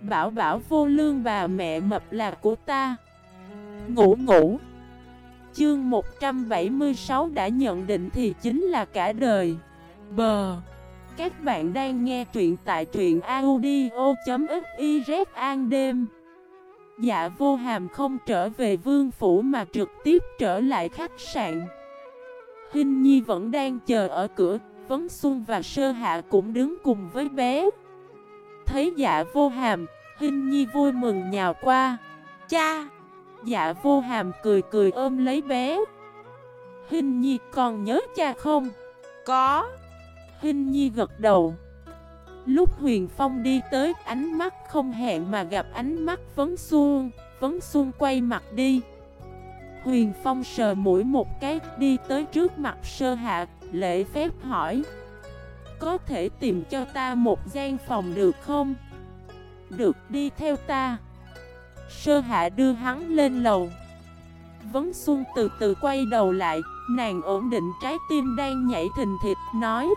Bảo bảo vô lương bà mẹ mập là của ta. Ngủ ngủ. Chương 176 đã nhận định thì chính là cả đời. Bờ. Các bạn đang nghe truyện tại truyện audio.xyz an đêm. Dạ vô hàm không trở về vương phủ mà trực tiếp trở lại khách sạn. Hình Nhi vẫn đang chờ ở cửa. Vấn Xuân và Sơ Hạ cũng đứng cùng với bé. Thấy dạ vô hàm Hình Nhi vui mừng nhào qua. Cha! Dạ vô hàm cười cười ôm lấy bé. Hình Nhi còn nhớ cha không? Có. Hình Nhi gật đầu. Lúc Huyền Phong đi tới ánh mắt không hẹn mà gặp ánh mắt Vấn Xuân Vấn Xuân quay mặt đi. Huyền Phong sờ mũi một cái đi tới trước mặt sơ hạ Lễ phép hỏi có thể tìm cho ta một gian phòng được không? Được đi theo ta. Sơ hạ đưa hắn lên lầu. Vấn Xuân từ từ quay đầu lại Nàng ổn định trái tim đang nhảy thình thịt nói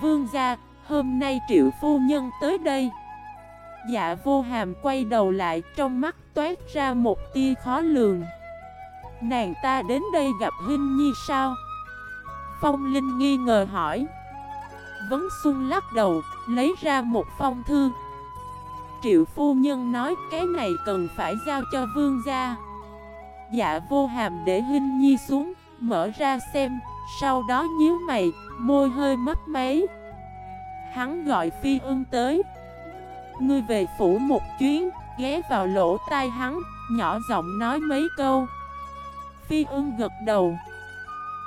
Vương gia, hôm nay triệu phu nhân tới đây. Dạ vô hàm quay đầu lại trong mắt toát ra một tia khó lường. Nàng ta đến đây gặp Hinh Nhi sao? Phong Linh nghi ngờ hỏi. Vấn Xuân lắc đầu, lấy ra một phong thư. Triệu phu nhân nói cái này cần phải giao cho vương gia. Dạ vô hàm để Hinh Nhi xuống, mở ra xem Sau đó nhíu mày, môi hơi mất máy. Hắn gọi Phi ưng tới. Ngươi về phủ một chuyến, ghé vào lỗ tai hắn, nhỏ giọng nói mấy câu. Phi ưng gật đầu.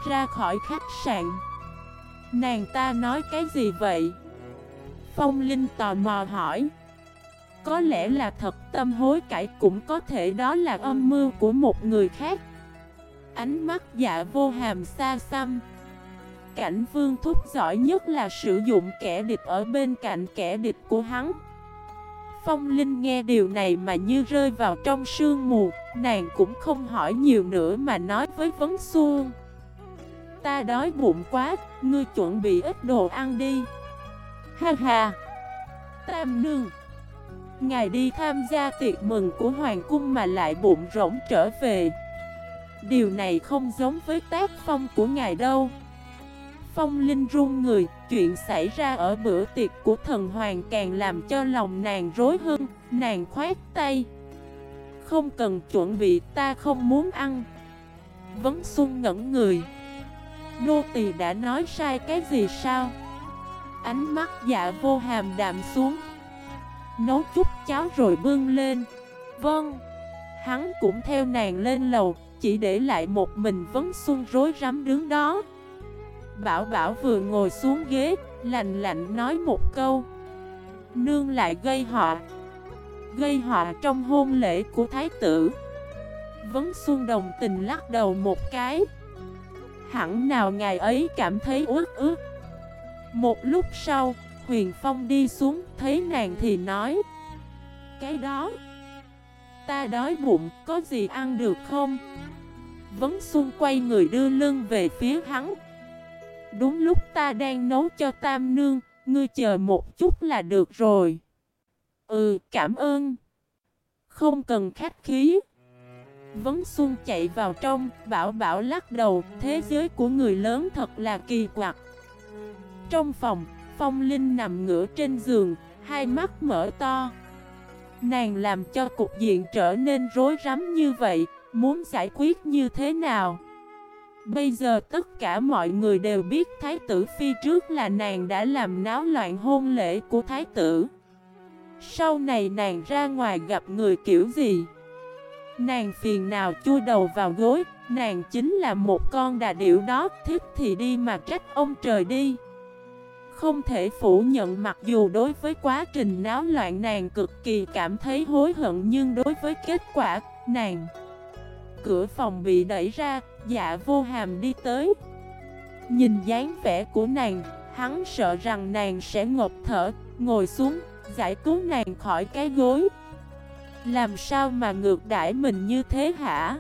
Ra khỏi khách sạn. Nàng ta nói cái gì vậy? Phong Linh tò mò hỏi. Có lẽ là thật, tâm hối cải cũng có thể đó là âm mưu của một người khác. Ánh mắt dạ vô hàm xa xăm. Cảnh vương thúc giỏi nhất là sử dụng kẻ địch ở bên cạnh kẻ địch của hắn. Phong Linh nghe điều này mà như rơi vào trong sương mù, Nàng cũng không hỏi nhiều nữa mà nói với Vấn Xuân. Ta đói bụng quá, ngươi chuẩn bị ít đồ ăn đi Ha ha Tam nương Ngài đi tham gia tiệc mừng của Hoàng cung mà lại bụng rỗng trở về Điều này không giống với tác phong của ngài đâu Phong Linh run người, chuyện xảy ra ở bữa tiệc của thần hoàng càng làm cho lòng nàng rối hơn, nàng khoát tay. Không cần chuẩn bị, ta không muốn ăn. Vấn Xuân ngẩn người. Nô tỳ đã nói sai cái gì sao? Ánh mắt dạ vô hàm đạm xuống. Nấu chút cháo rồi bưng lên. Vâng. Hắn cũng theo nàng lên lầu, chỉ để lại một mình Vấn Xuân rối rắm đứng đó. Bảo Bảo vừa ngồi xuống ghế, lạnh lạnh nói một câu Nương lại gây họ, Gây họ trong hôn lễ của thái tử Vấn Xuân đồng tình lắc đầu một cái Hẳn nào ngày ấy cảm thấy ướt ướt Một lúc sau, Huyền Phong đi xuống thấy nàng thì nói Cái đó Ta đói bụng, có gì ăn được không? Vấn Xuân quay người đưa lưng về phía hắn Đúng lúc ta đang nấu cho tam nương, ngươi chờ một chút là được rồi. Ừ, cảm ơn. Không cần khách khí. Vấn Xuân chạy vào trong, bảo bảo lắc đầu, thế giới của người lớn thật là kỳ quặc. Trong phòng, Phong Linh nằm ngửa trên giường, hai mắt mở to. Nàng làm cho cục diện trở nên rối rắm như vậy, muốn giải quyết như thế nào? Bây giờ tất cả mọi người đều biết Thái tử Phi trước là nàng đã làm náo loạn hôn lễ của Thái tử Sau này nàng ra ngoài gặp người kiểu gì Nàng phiền nào chui đầu vào gối Nàng chính là một con đà điểu đó Thích thì đi mà trách ông trời đi. Không thể phủ nhận mặc dù đối với quá trình náo loạn nàng cực kỳ cảm thấy hối hận Nhưng đối với kết quả nàng Cửa phòng bị đẩy ra, dạ vô hàm đi tới. Nhìn dáng vẻ của nàng, hắn sợ rằng nàng sẽ ngột thở, ngồi xuống, giải cứu nàng khỏi cái gối. Làm sao mà ngược đãi mình như thế hả?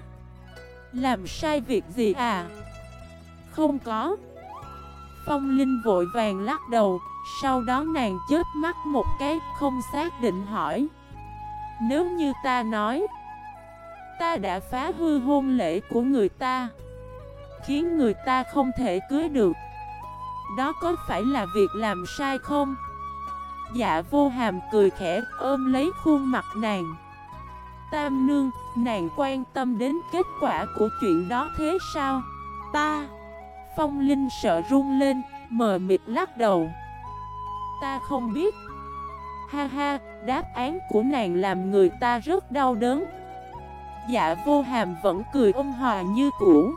Làm sai việc gì à? Không có Phong Linh vội vàng lắc đầu, Sau đó nàng chớp mắt một cái không xác định hỏi Nếu như ta nói Ta đã phá hư hôn lễ của người ta Khiến người ta không thể cưới được Đó có phải là việc làm sai không? Dạ vô hàm cười khẽ ôm lấy khuôn mặt nàng Tam nương, nàng quan tâm đến kết quả của chuyện đó thế sao? Ta Phong Linh sợ run lên, mờ mịt lắc đầu Ta không biết Ha ha, đáp án của nàng làm người ta rất đau đớn Dạ vô hàm vẫn cười ôn hòa như cũ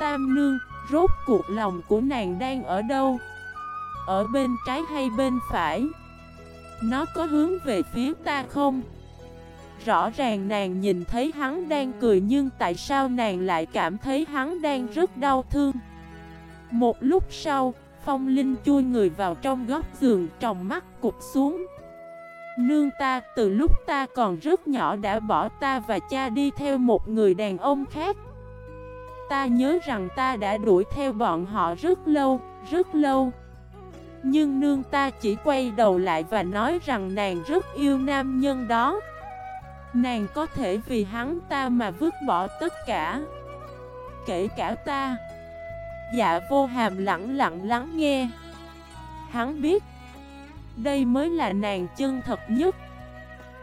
Tam nương, rốt cuộc lòng của nàng đang ở đâu? Ở bên trái hay bên phải? Nó có hướng về phía ta không? Rõ ràng nàng nhìn thấy hắn đang cười nhưng tại sao nàng lại cảm thấy hắn đang rất đau thương? Một lúc sau, Phong Linh chui người vào trong góc giường tròng mắt cụp xuống. Nương ta từ lúc ta còn rất nhỏ đã bỏ ta và cha đi theo một người đàn ông khác. Ta nhớ rằng ta đã đuổi theo bọn họ rất lâu, rất lâu. Nhưng nương ta chỉ quay đầu lại và nói rằng nàng rất yêu nam nhân đó. Nàng có thể vì hắn ta mà vứt bỏ tất cả. Kể cả ta. Dạ vô hàm lặng lặng lắng nghe. Hắn biết, Đây mới là nàng chân thật nhất.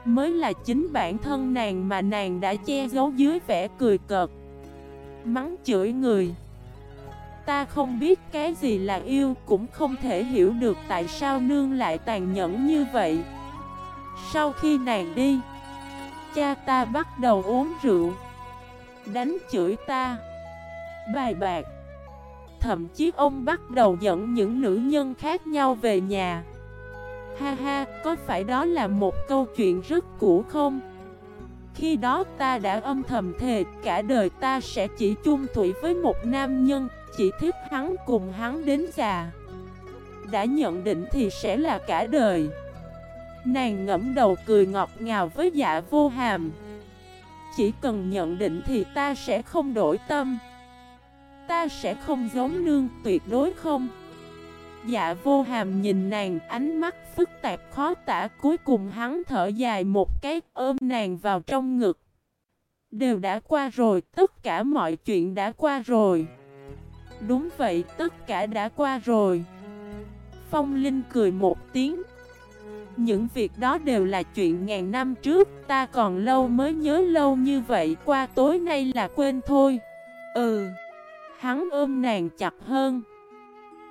Mới là chính bản thân nàng mà nàng đã che giấu dưới vẻ cười cợt. Mắng chửi người. Ta không biết cái gì là yêu Cũng không thể hiểu được tại sao nương lại tàn nhẫn như vậy. Sau khi nàng đi Cha ta bắt đầu uống rượu. Đánh chửi ta. Bài bạc. Thậm chí ông bắt đầu dẫn những nữ nhân khác nhau về nhà. Ha ha, có phải đó là một câu chuyện rất cũ không? Khi đó ta đã âm thầm thề cả đời ta sẽ chỉ chung thủy với một nam nhân Chỉ thích hắn cùng hắn đến già. Đã nhận định thì sẽ là cả đời. Nàng ngẫm đầu cười ngọt ngào với dạ vô hàm. Chỉ cần nhận định thì ta sẽ không đổi tâm. Ta sẽ không giống nương tuyệt đối không. Dạ vô hàm nhìn nàng ánh mắt phức tạp khó tả. Cuối cùng hắn thở dài một cái ôm nàng vào trong ngực. Đều đã qua rồi, tất cả mọi chuyện đã qua rồi. Đúng vậy, tất cả đã qua rồi. Phong Linh cười một tiếng những việc đó đều là chuyện ngàn năm trước, Ta còn lâu mới nhớ lâu như vậy, Qua tối nay là quên thôi Ừ Hắn ôm nàng chặt hơn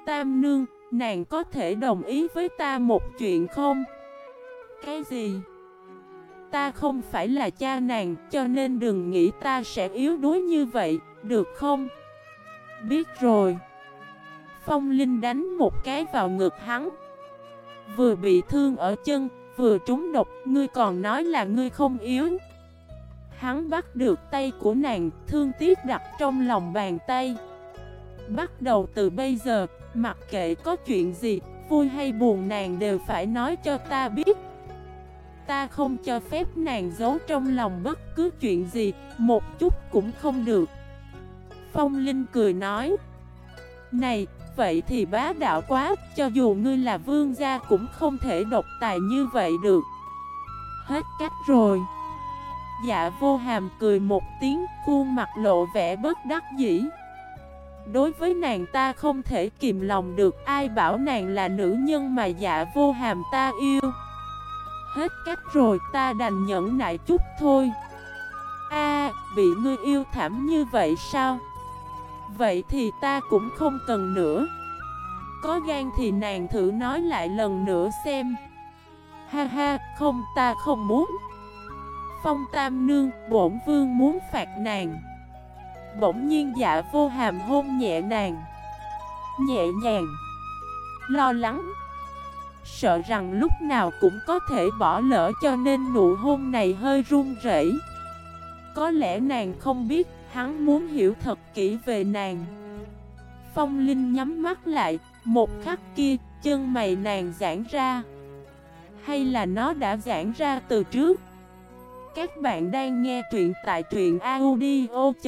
Tam nương, Nàng có thể đồng ý với ta một chuyện không? Cái gì? Ta không phải là cha nàng, Cho nên đừng nghĩ ta sẽ yếu đuối như vậy, Được không? Biết rồi Phong Linh đánh một cái vào ngực hắn Vừa bị thương ở chân, vừa trúng độc, ngươi còn nói là ngươi không yếu. Hắn bắt được tay của nàng, thương tiếc đặt trong lòng bàn tay. Bắt đầu từ bây giờ, mặc kệ có chuyện gì, vui hay buồn nàng đều phải nói cho ta biết. Ta không cho phép nàng giấu trong lòng bất cứ chuyện gì, một chút cũng không được. Phong Linh cười nói Này, vậy thì bá đạo quá, cho dù ngươi là vương gia cũng không thể độc tài như vậy được. Hết cách rồi. Dạ vô hàm cười một tiếng, khuôn mặt lộ vẻ bất đắc dĩ. Đối với nàng ta không thể kìm lòng được ai bảo nàng là nữ nhân mà dạ vô hàm ta yêu. Hết cách rồi ta đành nhẫn nại chút thôi. A, bị ngươi yêu thảm như vậy sao? Vậy thì ta cũng không cần nữa. Có gan thì nàng thử nói lại lần nữa xem. Ha ha, không ta không muốn. Phong Tam Nương, bổn vương muốn phạt nàng. Bỗng nhiên dạ vô hàm hôn nhẹ nàng. Nhẹ nhàng. Lo lắng. Sợ rằng lúc nào cũng có thể bỏ lỡ cho nên nụ hôn này hơi run rẩy. Có lẽ nàng không biết Hắn muốn hiểu thật kỹ về nàng. Phong Linh nhắm mắt lại, Một khắc kia, chân mày nàng giãn ra. Hay là nó đã giãn ra từ trước? Các bạn đang nghe truyện tại truyện audio.fif